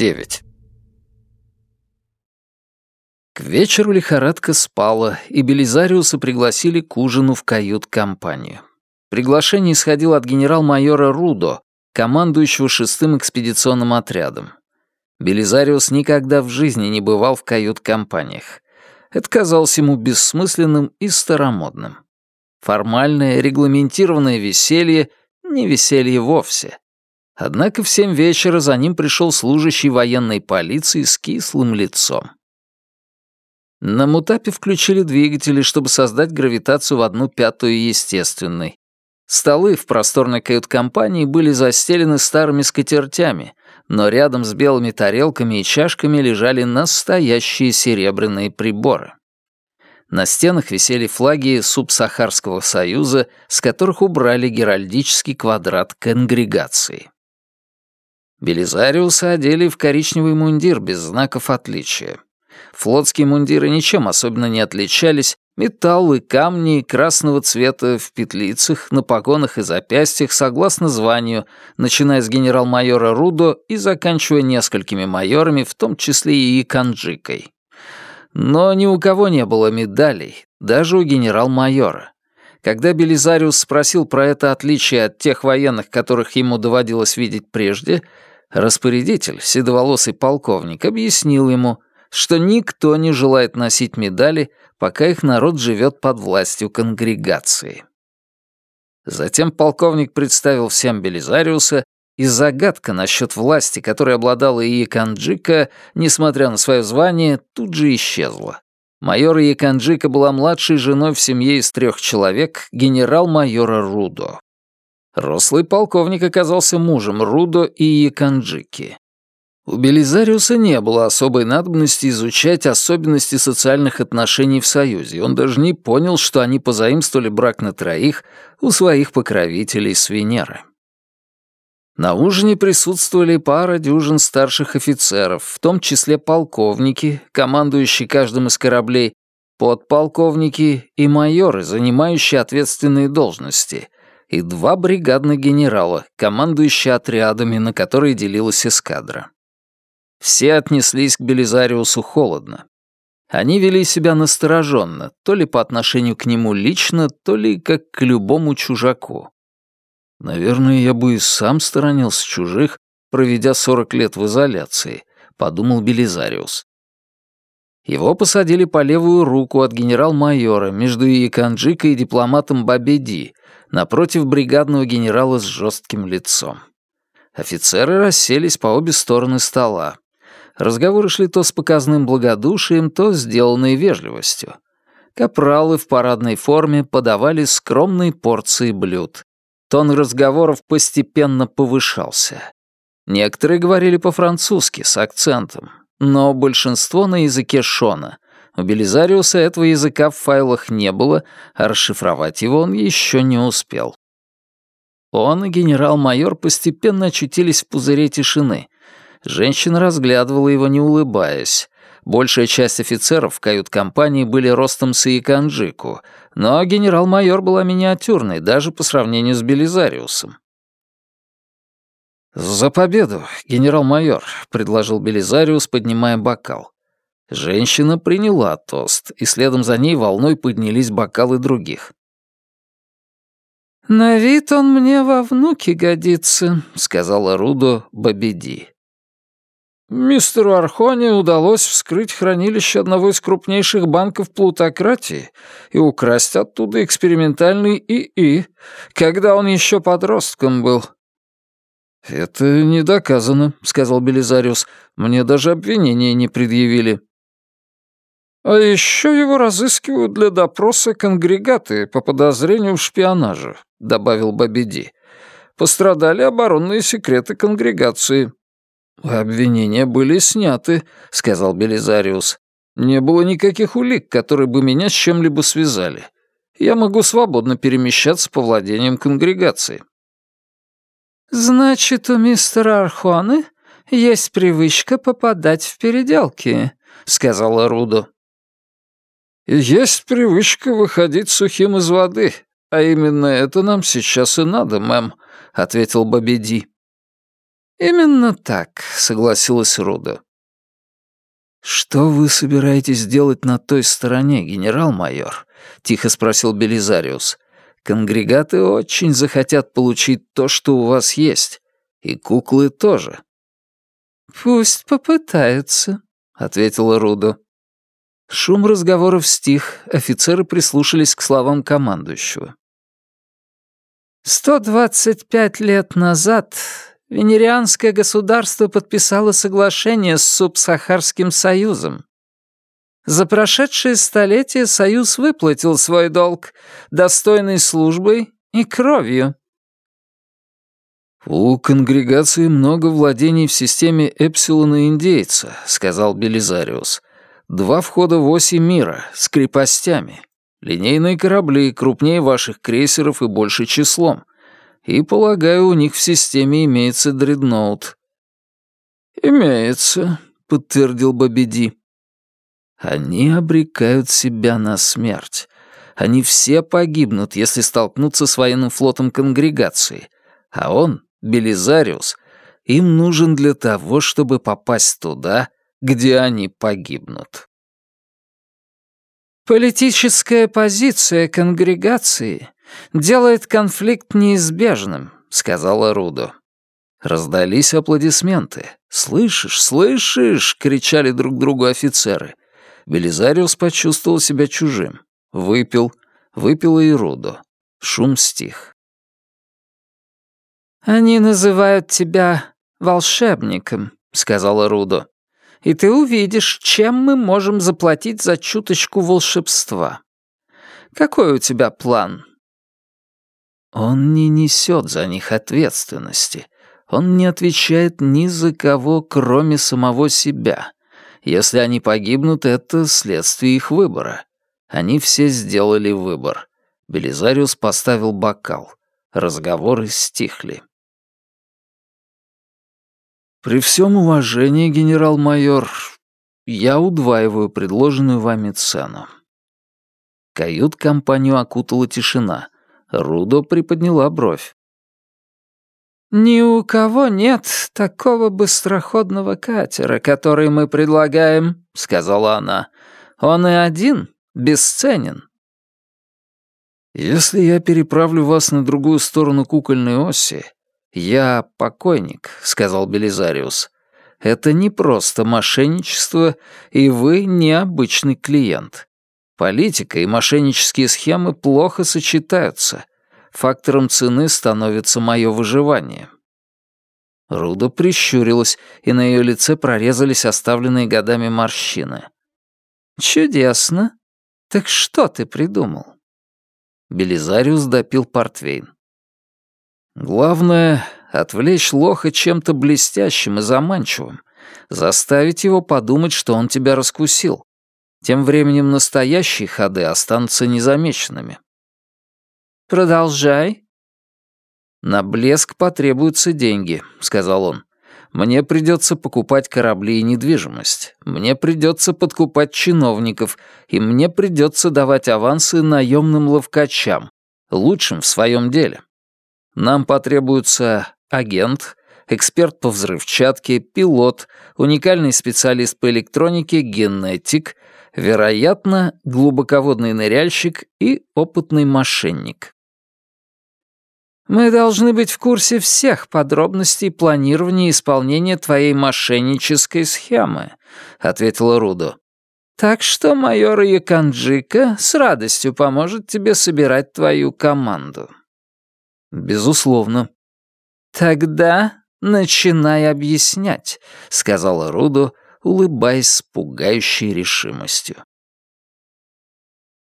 9. К вечеру лихорадка спала, и Белизариуса пригласили к ужину в кают-компанию. Приглашение исходило от генерал-майора Рудо, командующего шестым экспедиционным отрядом. Белизариус никогда в жизни не бывал в кают-компаниях. Это казалось ему бессмысленным и старомодным. Формальное, регламентированное веселье — не веселье вовсе. Однако в семь вечера за ним пришел служащий военной полиции с кислым лицом. На мутапе включили двигатели, чтобы создать гравитацию в одну пятую естественной. Столы в просторной кают-компании были застелены старыми скатертями, но рядом с белыми тарелками и чашками лежали настоящие серебряные приборы. На стенах висели флаги Субсахарского союза, с которых убрали геральдический квадрат конгрегации. Белизариуса одели в коричневый мундир без знаков отличия. Флотские мундиры ничем особенно не отличались, металлы, камни красного цвета в петлицах, на погонах и запястьях согласно званию, начиная с генерал-майора Рудо и заканчивая несколькими майорами, в том числе и Канджикой. Но ни у кого не было медалей, даже у генерал-майора. Когда Белизариус спросил про это отличие от тех военных, которых ему доводилось видеть прежде, распорядитель, седоволосый полковник, объяснил ему, что никто не желает носить медали, пока их народ живет под властью конгрегации. Затем полковник представил всем Белизариуса и загадка насчет власти, которой обладала Иеканджика, несмотря на свое звание, тут же исчезла. Майор Иеканджика была младшей женой в семье из трех человек генерал-майора Рудо. Рослый полковник оказался мужем Рудо и Иеканджики. У Белизариуса не было особой надобности изучать особенности социальных отношений в Союзе. Он даже не понял, что они позаимствовали брак на троих у своих покровителей с Венеры. На ужине присутствовали пара дюжин старших офицеров, в том числе полковники, командующие каждым из кораблей, подполковники и майоры, занимающие ответственные должности, и два бригадных генерала, командующие отрядами, на которые делилась эскадра. Все отнеслись к Белизариусу холодно. Они вели себя настороженно, то ли по отношению к нему лично, то ли как к любому чужаку. Наверное, я бы и сам сторонился чужих, проведя 40 лет в изоляции, подумал Белизариус. Его посадили по левую руку от генерал-майора между Яканджика и дипломатом Бабеди, напротив бригадного генерала с жестким лицом. Офицеры расселись по обе стороны стола. Разговоры шли то с показным благодушием, то сделанной вежливостью. Капралы в парадной форме подавали скромные порции блюд. Тон разговоров постепенно повышался. Некоторые говорили по-французски, с акцентом, но большинство на языке Шона. У Белизариуса этого языка в файлах не было, а расшифровать его он еще не успел. Он и генерал-майор постепенно очутились в пузыре тишины. Женщина разглядывала его, не улыбаясь. Большая часть офицеров в кают-компании были ростом с Иеканджику, но генерал-майор была миниатюрной даже по сравнению с Белизариусом. «За победу, генерал-майор», — предложил Белизариус, поднимая бокал. Женщина приняла тост, и следом за ней волной поднялись бокалы других. «На вид он мне во внуки годится», — сказала Рудо Бабиди. Мистеру Архоне удалось вскрыть хранилище одного из крупнейших банков плутократии и украсть оттуда экспериментальный ИИ, когда он еще подростком был. «Это не доказано», — сказал Белизариус. «Мне даже обвинения не предъявили». «А еще его разыскивают для допроса конгрегаты по подозрению в шпионаже», — добавил Бабиди. «Пострадали оборонные секреты конгрегации». «Обвинения были сняты», — сказал Белизариус. «Не было никаких улик, которые бы меня с чем-либо связали. Я могу свободно перемещаться по владениям конгрегации». «Значит, у мистера Архуаны есть привычка попадать в переделки», — сказала Рудо. «Есть привычка выходить сухим из воды, а именно это нам сейчас и надо, мэм», — ответил Бабиди. «Именно так», — согласилась Руда. «Что вы собираетесь делать на той стороне, генерал-майор?» — тихо спросил Белизариус. «Конгрегаты очень захотят получить то, что у вас есть. И куклы тоже». «Пусть попытаются», — ответила Руда. Шум разговоров стих, офицеры прислушались к словам командующего. «Сто двадцать пять лет назад Венерианское государство подписало соглашение с Субсахарским союзом. За прошедшие столетия союз выплатил свой долг достойной службой и кровью. «У конгрегации много владений в системе Эпсилона Индейца», — сказал Белизариус. «Два входа в оси мира, с крепостями. Линейные корабли крупнее ваших крейсеров и больше числом. И, полагаю, у них в системе имеется дредноут». «Имеется», — подтвердил Бабиди. «Они обрекают себя на смерть. Они все погибнут, если столкнутся с военным флотом конгрегации. А он, Белизариус, им нужен для того, чтобы попасть туда, где они погибнут». «Политическая позиция конгрегации делает конфликт неизбежным», — сказала Рудо. Раздались аплодисменты. «Слышишь, слышишь!» — кричали друг другу офицеры. Белизариус почувствовал себя чужим. Выпил. Выпила и Рудо. Шум стих. «Они называют тебя волшебником», — сказала Рудо. «И ты увидишь, чем мы можем заплатить за чуточку волшебства. Какой у тебя план?» Он не несет за них ответственности. Он не отвечает ни за кого, кроме самого себя. Если они погибнут, это следствие их выбора. Они все сделали выбор. Белизариус поставил бокал. Разговоры стихли. «При всем уважении, генерал-майор, я удваиваю предложенную вами цену». Кают-компанию окутала тишина — Рудо приподняла бровь. «Ни у кого нет такого быстроходного катера, который мы предлагаем», — сказала она. «Он и один бесценен». «Если я переправлю вас на другую сторону кукольной оси, я покойник», — сказал Белизариус. «Это не просто мошенничество, и вы необычный клиент. Политика и мошеннические схемы плохо сочетаются. Фактором цены становится мое выживание. Руда прищурилась, и на ее лице прорезались оставленные годами морщины. «Чудесно. Так что ты придумал?» Белизариус допил портвейн. «Главное — отвлечь лоха чем-то блестящим и заманчивым, заставить его подумать, что он тебя раскусил. Тем временем настоящие ходы останутся незамеченными. «Продолжай». «На блеск потребуются деньги», — сказал он. «Мне придется покупать корабли и недвижимость. Мне придется подкупать чиновников, и мне придется давать авансы наемным ловкачам, лучшим в своем деле. Нам потребуется агент, эксперт по взрывчатке, пилот, уникальный специалист по электронике, генетик — вероятно, глубоководный ныряльщик и опытный мошенник. «Мы должны быть в курсе всех подробностей планирования и исполнения твоей мошеннической схемы», — ответила Рудо. «Так что майор Яканджика с радостью поможет тебе собирать твою команду». «Безусловно». «Тогда начинай объяснять», — сказала Рудо, улыбаясь с пугающей решимостью.